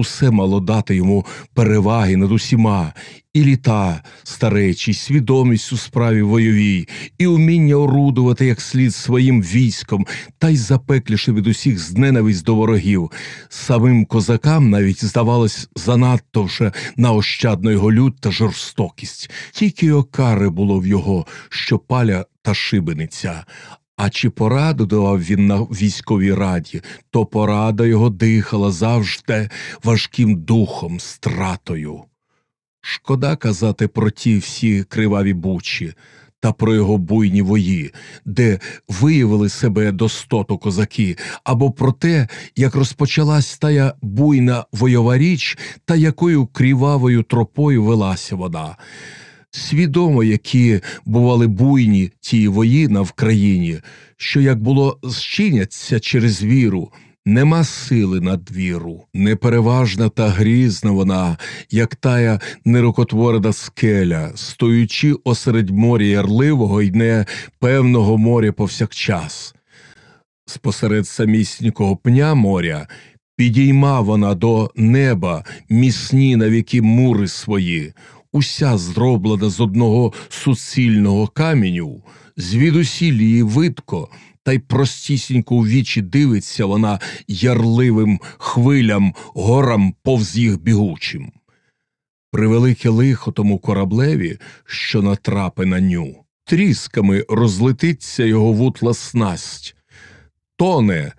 усе мало дати йому переваги над усіма, і літа старечі, свідомість у справі бойовій, і уміння орудувати як слід своїм військом, та й запекліше від усіх зненависть до ворогів. Самим козакам навіть здавалось занадто вже наощадно його лють та жорстокість. Тільки окари було в його, що паля та шибениця. А чи пораду давав він на військовій раді, то порада його дихала завжди важким духом, стратою. Шкода казати про ті всі криваві бучі та про його буйні вої, де виявили себе достоту козаки, або про те, як розпочалась тая буйна войова річ, та якою крівавою тропою велася вона. Свідомо, які бували буйні ті вої на Вкраїні, що як було зчиняться через віру, нема сили над віру, непереважна та грізна вона, як тая нерукотворена скеля, стоючи осеред моря ярливого й непевного моря повсякчас. Спосеред самісінького пня моря підійма вона до неба міцні навіки мури свої уся зроблена з одного суцільного каменю, звідусіль її видко, та й простісінько у вічі дивиться вона ярливим хвилям, горам повз їх бігучим. Превелике лихо тому кораблеві, що натрапи на ню, трісками розлетиться його вутла снасть, тоне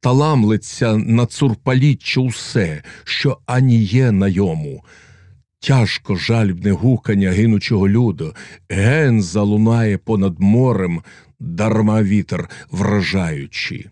та ламлиться на цурпаліччя усе, що ані є на йому. Тяжко жальбне гукання гинучого люду, ген залунає понад морем, дарма вітер вражаючи.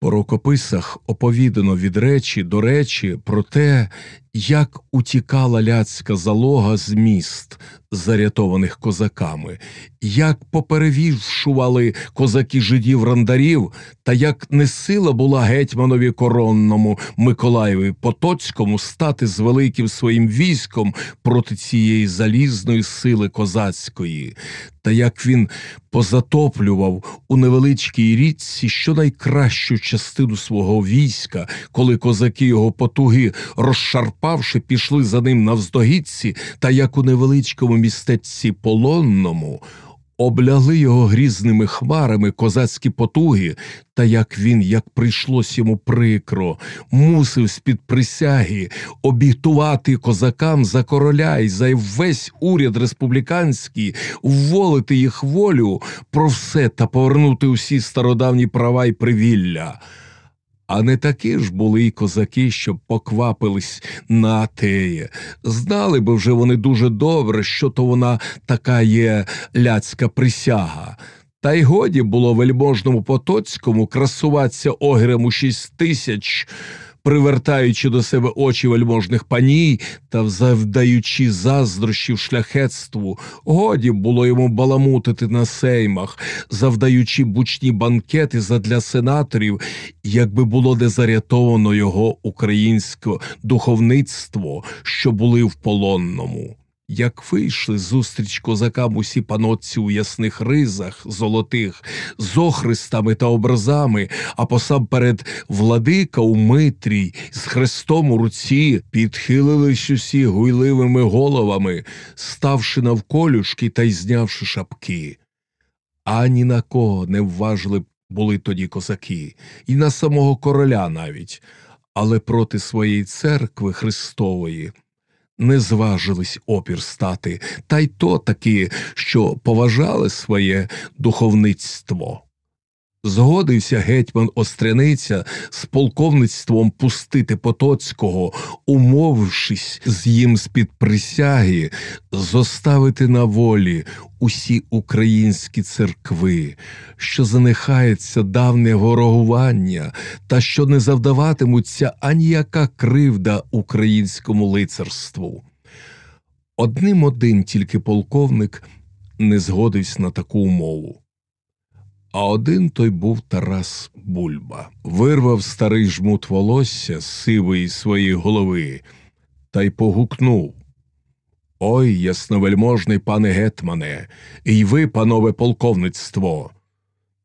По рукописах оповідано від речі до речі про те, як утікала ляцька залога з міст, зарятованих козаками, як поперевішували козаки жидів рандарів, та як несила була гетьманові коронному Миколаєві Потоцькому стати з великим своїм військом проти цієї залізної сили козацької, та як він позатоплював у невеличкій річці щонайкращу частину свого війська, коли козаки його потуги розшарпавши, пішли за ним навздогідці, та як у невеличкому містечці полонному. Облягли його грізними хмарами козацькі потуги, та як він, як прийшлось йому прикро, мусив з-під присяги обітувати козакам за короля і за весь уряд республіканський, вволити їх волю про все та повернути усі стародавні права й привілля. А не такі ж були й козаки, що поквапились на теє. Знали би вже вони дуже добре, що то вона така є ляцька присяга. Та й годі було вельможному Потоцькому красуватися огрем у шість тисяч привертаючи до себе очі вельможних паній та завдаючи заздрощів шляхетству, годі було йому баламутити на сеймах, завдаючи бучні банкети задля сенаторів, якби було не зарятовано його українське духовництво, що були в полонному. Як вийшли зустріч козакам усі панотці у ясних ризах золотих, з охристами та образами, а посамперед владика у митрій, з хрестом у руці, підхилились усі гуйливими головами, ставши навколюшки та й знявши шапки. Ані на кого не вважили були тоді козаки, і на самого короля навіть, але проти своєї церкви Христової не зважились опір стати, та й то таки, що поважали своє духовництво. Згодився гетьман Остряниця з полковництвом пустити Потоцького, умовившись з їм з під присяги, зоставити на волі усі українські церкви, що занехається давнє ворогування, та що не завдаватимуться аніяка кривда українському лицарству. Одним один тільки полковник не згодився на таку умову. А один той був Тарас Бульба, вирвав старий жмут волосся з сивої своєї голови та й погукнув Ой, ясновельможний пане гетмане, і ви, панове полковництво.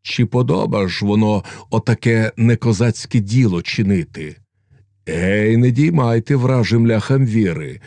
Чи подоба ж воно отаке некозацьке діло чинити? Ей, не діймайте вражим ляхам віри.